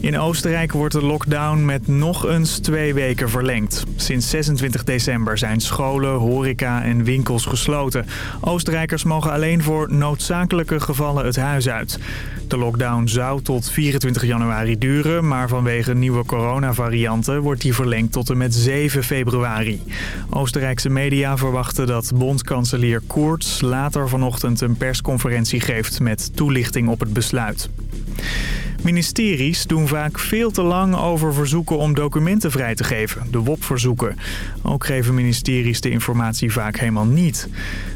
In Oostenrijk wordt de lockdown met nog eens twee weken verlengd. Sinds 26 december zijn scholen, horeca en winkels gesloten. Oostenrijkers mogen alleen voor noodzakelijke gevallen het huis uit. De lockdown zou tot 24 januari duren, maar vanwege nieuwe coronavarianten wordt die verlengd tot en met 7 februari. Oostenrijkse media verwachten dat bondkanselier Koerts later vanochtend een persconferentie geeft met toelichting op het besluit. Ministeries doen vaak veel te lang over verzoeken om documenten vrij te geven, de WOP-verzoeken. Ook geven ministeries de informatie vaak helemaal niet.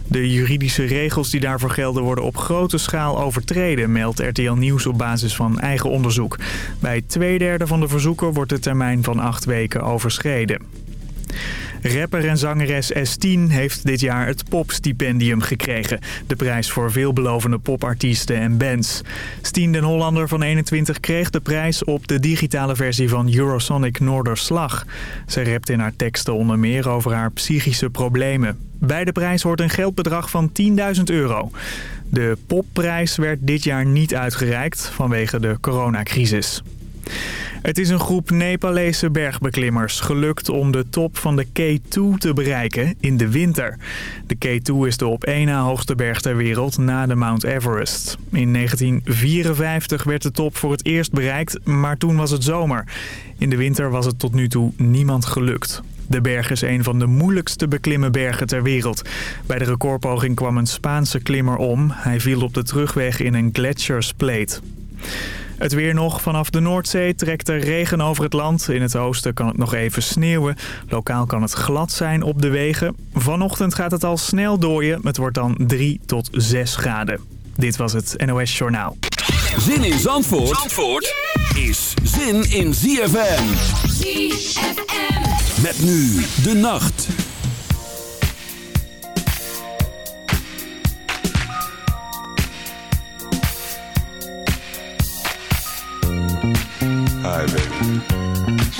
De juridische regels die daarvoor gelden worden op grote schaal overtreden, meldt RTL Nieuws op basis van eigen onderzoek. Bij twee derde van de verzoeken wordt de termijn van acht weken overschreden. Rapper en zangeres S10 heeft dit jaar het popstipendium gekregen. De prijs voor veelbelovende popartiesten en bands. Stien den Hollander van 21 kreeg de prijs op de digitale versie van Eurosonic Noorderslag. Ze rapt in haar teksten onder meer over haar psychische problemen. Bij de prijs hoort een geldbedrag van 10.000 euro. De popprijs werd dit jaar niet uitgereikt vanwege de coronacrisis. Het is een groep Nepalese bergbeklimmers gelukt om de top van de K2 te bereiken in de winter. De K2 is de op één na hoogste berg ter wereld na de Mount Everest. In 1954 werd de top voor het eerst bereikt, maar toen was het zomer. In de winter was het tot nu toe niemand gelukt. De berg is een van de moeilijkste beklimmen bergen ter wereld. Bij de recordpoging kwam een Spaanse klimmer om. Hij viel op de terugweg in een gletsjersplate. Het weer nog. Vanaf de Noordzee trekt er regen over het land. In het oosten kan het nog even sneeuwen. Lokaal kan het glad zijn op de wegen. Vanochtend gaat het al snel dooien. Het wordt dan 3 tot 6 graden. Dit was het NOS Journaal. Zin in Zandvoort, Zandvoort is zin in ZFM. ZFM. Met nu de nacht.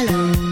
Hello.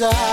inside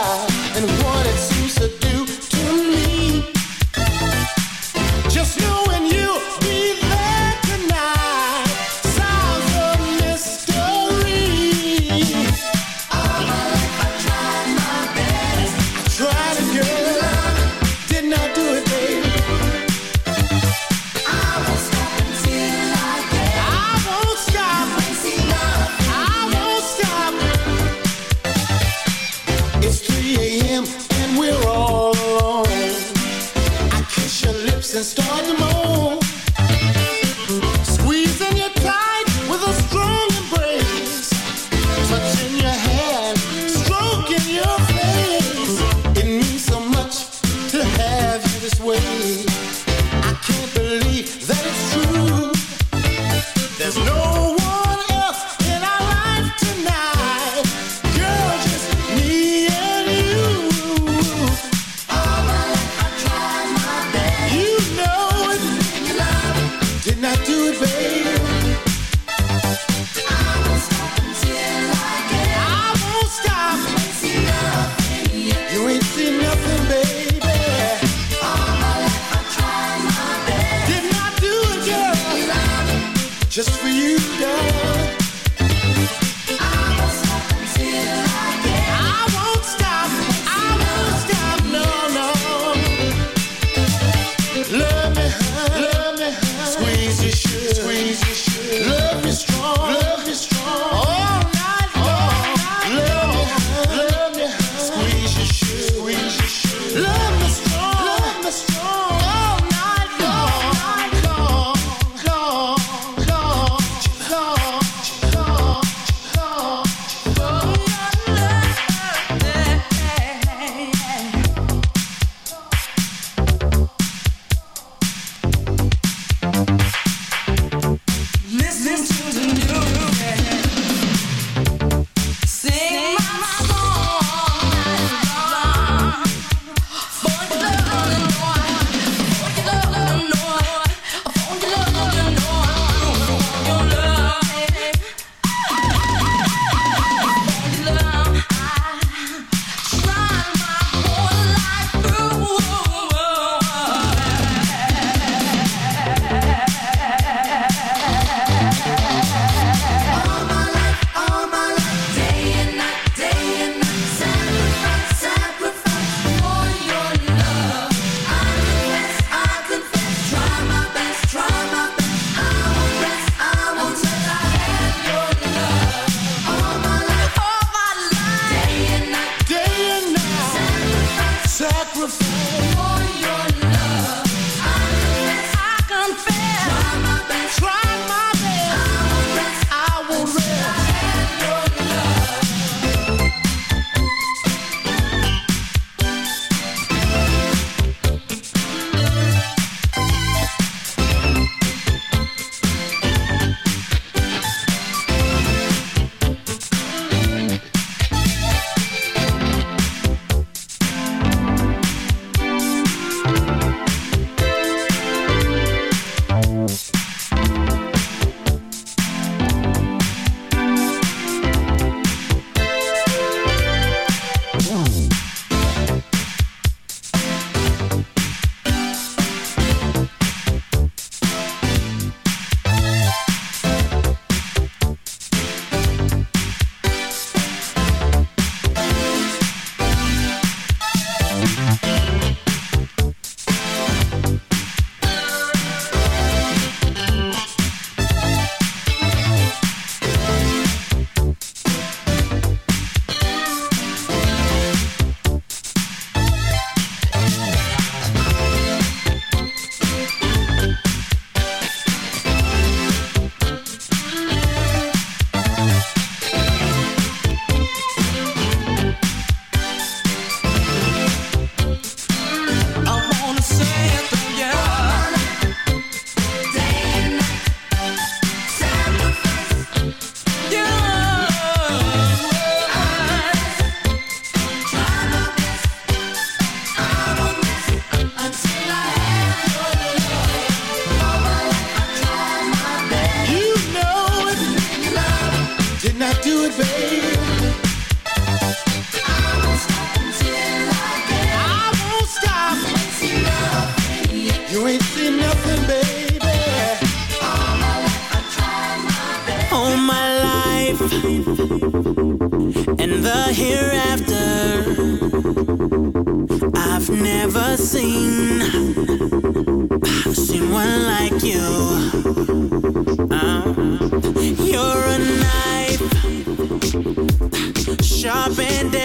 sharp and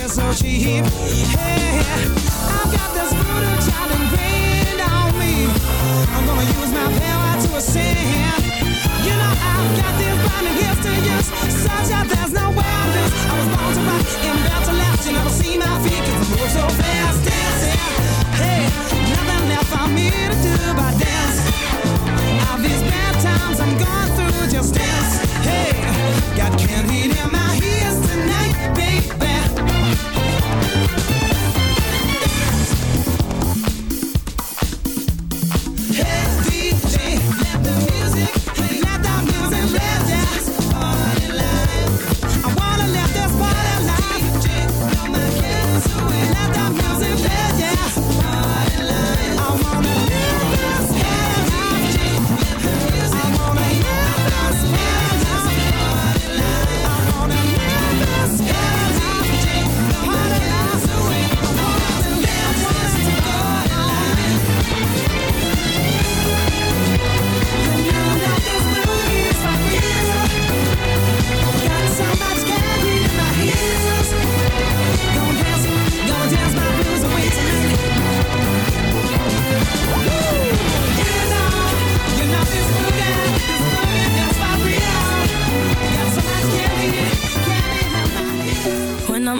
är so cheap. Hey,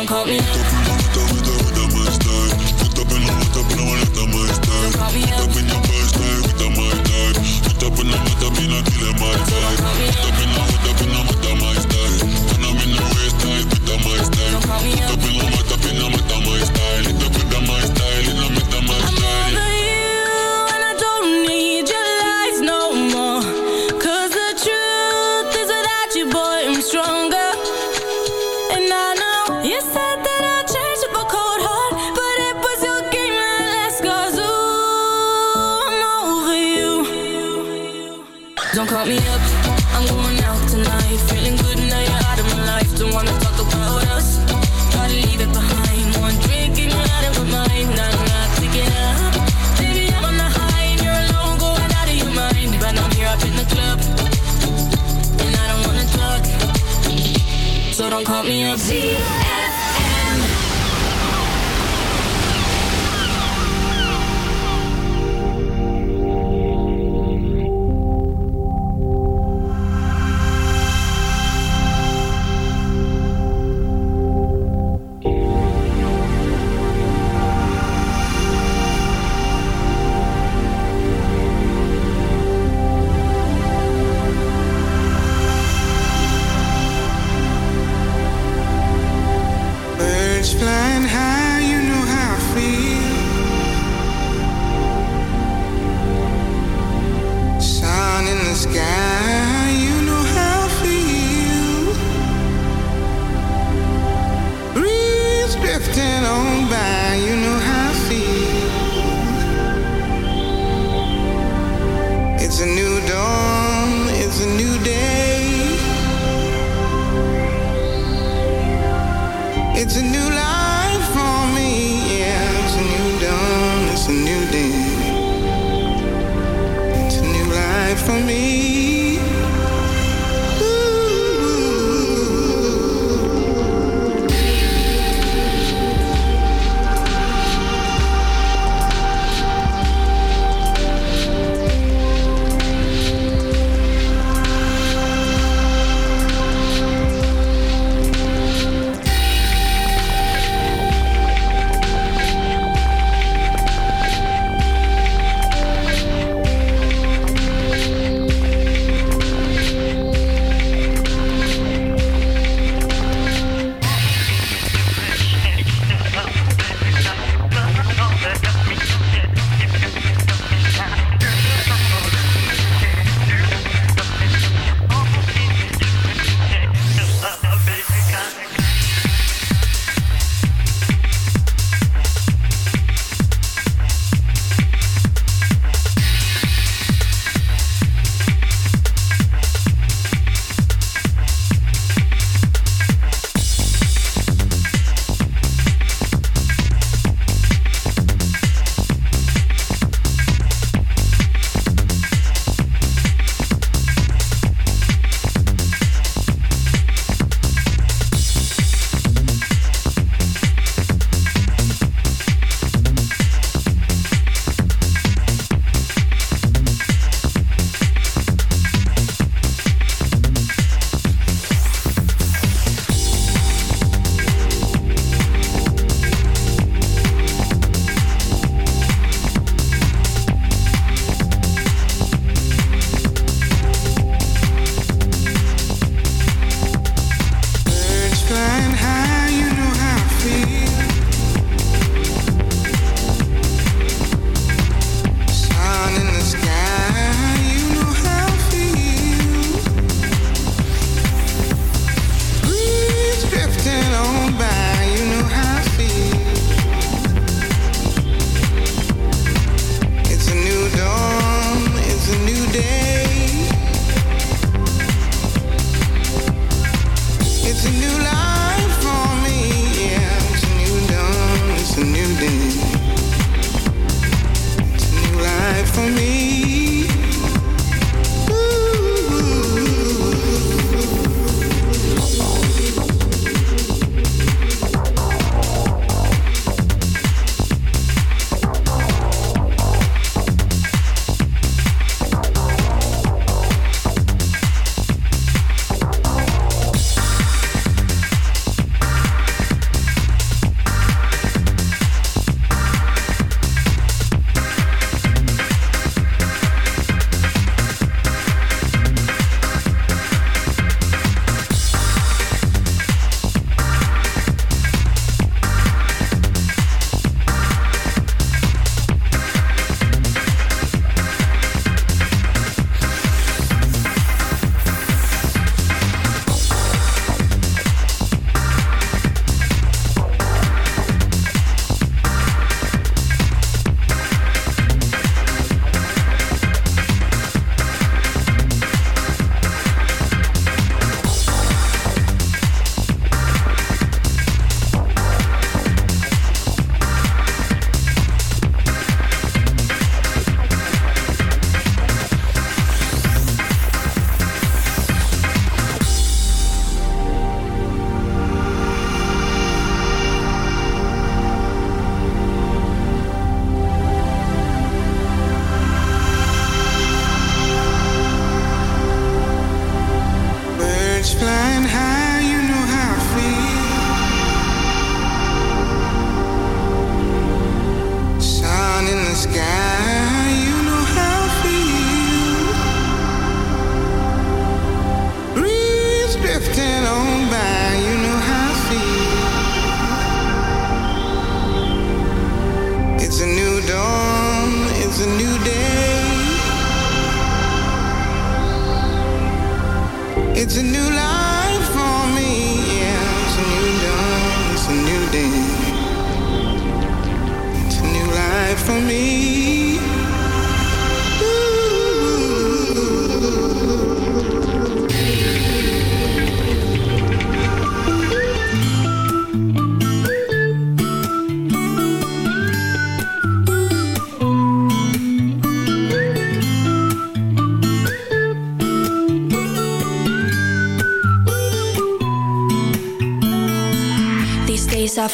don't call me.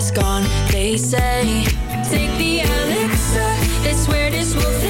mask on, they say. Take the elixir, they swear this will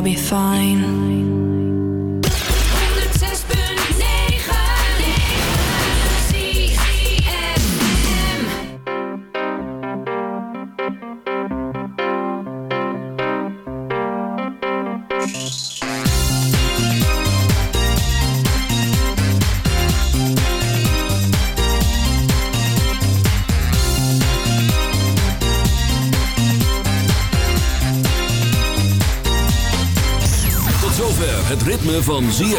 I'll be fine.